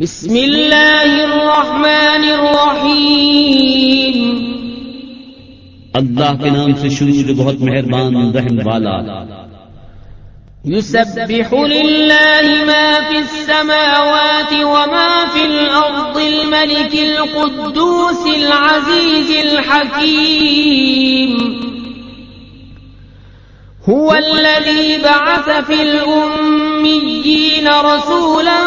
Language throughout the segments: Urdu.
بسم اللہ الرحمن الرحیم۔ اللہ کے نام سے شروع جو بہت مہربان رحم والا۔ يسبح لله ما في السماوات وما في الأرض الملك القدوس العزيز الحكيم هو الذي بعث في الأميين رسولا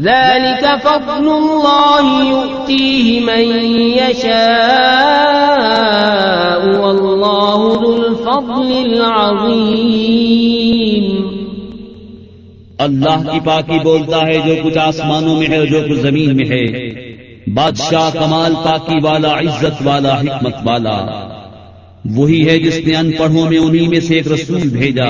ذلك فضل الله يؤتيه من يشاء والله ذو الفضل العظيم. اللہ کی پاکی بولتا ہے جو کچھ آسمانوں میں ہے اور جو کچھ زمین میں ہے۔ بادشاہ کمال پاکی والا، عزت والا، حکمت والا۔ وہی ہے جس نے ان پڑھوں میں، انہی میں سے ایک رسول بھیجا۔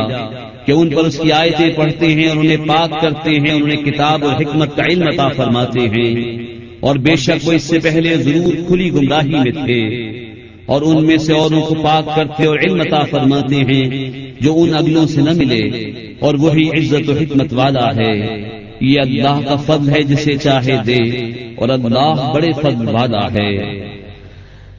کہ ان پر اس کی آیتیں پڑھتے ہیں اور انہیں پاک کرتے ہیں انہیں کتاب اور حکمت کا علم عطا فرماتے ہیں۔ اور بے شک وہ اس سے پہلے ضرور کھلی گمراہی میں تھے۔ اور ان میں سے اوروں کو پاک کرتے اور علم عطا فرماتے ہیں جو ان اگلوں سے نہ ملے۔ اور وہی عزت و حکمت والا ہے۔ یہ اللہ کا فضل ہے جسے چاہے دے۔ اور اللہ بڑے فضل والا ہے۔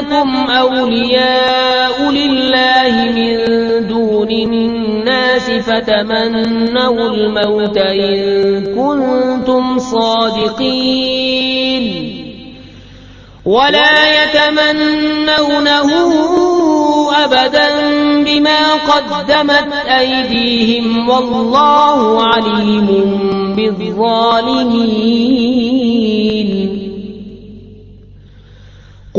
أنكم أولياء لله من دون الناس فتمنوا الموت إن كنتم صادقين ولا يتمنونه أبدا بما قدمت أيديهم والله عليم بالظالمين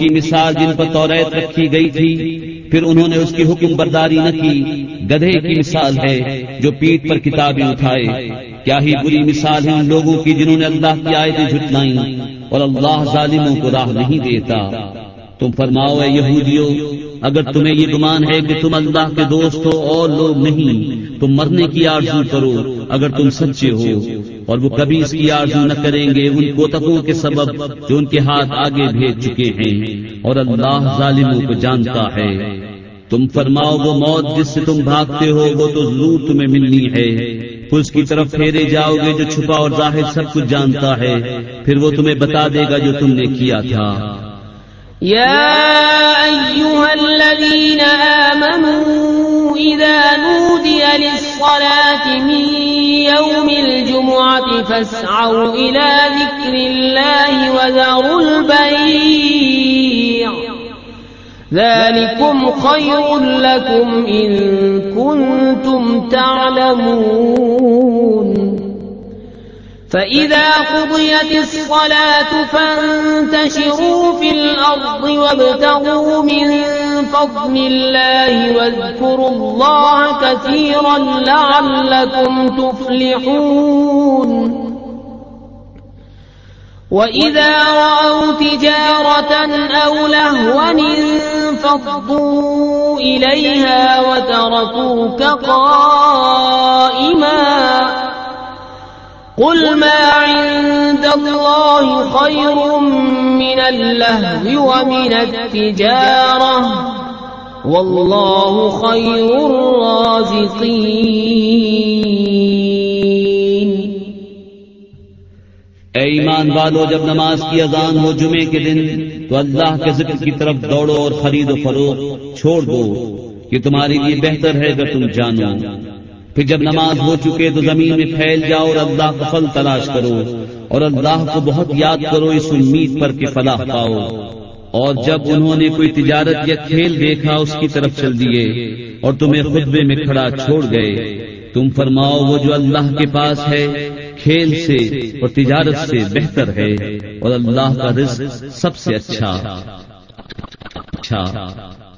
کی مثال جن پر توریت رکھی گئی تھی، پھر انہوں نے اس کی حکم برداری نہ کی۔ گدھے کی مثال ہے جو پیٹ پر کتابیں اٹھائے۔ کیا ہی بری مثال ہے ان لوگوں کی جنہوں نے اللہ کی آیتیں جھٹلائیں اور اللہ ظالموں کو راہ نہیں دیتا۔ تم فرماؤ، اے یہودیو، اگر تمہیں یہ گمان ہے کہ تم اللہ کے دوست ہو اور لوگ نہیں تم مرنے کی آرزو کرو۔ اگر تم سچے ہو اور وہ کبھی اس کی آرزو نہ کریں گے، ان کوتکوں کے سبب جو ان کے ہاتھ آگے بھیج چکے ہیں اور اللہ ظالموں کو جانتا ہے۔ تم فرماؤ، وہ موت جس سے تم بھاگتے ہو، وہ تو ضرور تمہیں ملنی ہے۔ اس کی طرف پھیرے جاؤ گے جو چھپا اور ظاہر سب کچھ جانتا ہے۔ پھر وہ تمہیں بتا دے گا جو تم نے کیا تھا۔ يا أيها الذين آمنوا إذا نودي للصلاة من يوم الجمعة فاسعوا إلى ذكر الله وذروا البيع. ذلكم خير لكم إن كنتم تعلمون. فإذا قضيت الصلاة فانتشروا في الأرض وابتغوا من فضل الله واذكروا الله كثيرا لعلكم تفلحون. وإذا رأوا تجارة أو لهوا انفضوا إليها وتركوك قائما. قل ما عند الله خير من اللهو ومن التجارة والله خير الرازقين اے ایمان والو، جب نماز کی اذان ہو جمعے کے دن، تو اللہ کے ذکر کی طرف دوڑو اور خرید و فروخت چھوڑ دو کہ تمہارے لیے بہتر ہے اگر تم جانو۔ پھر جب نماز ہو چکے، تو زمین میں پھیل جاؤ اور اللہ کا فل تلاش کرو اور اللہ کو بہت یاد کرو، اس امید پر کہ فلاح پاؤ۔ اور جب انہوں نے کوئی تجارت یا کھیل دیکھا اس کی طرف چل دیے اور تمہیں خطبے میں کھڑا چھوڑ گئے۔ تم فرماؤ وہ جو اللہ کے پاس ہے کھیل سے اور تجارت سے بہتر ہے۔ اور اللہ کا رزق سب سے اچھا۔ اچھا۔